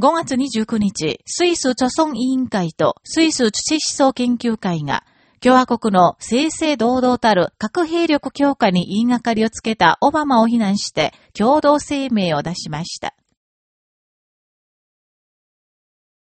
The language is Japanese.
5月29日、スイス著村委員会とスイス土思想研究会が、共和国の正々堂々たる核兵力強化に言いがかりをつけたオバマを非難して共同声明を出しました。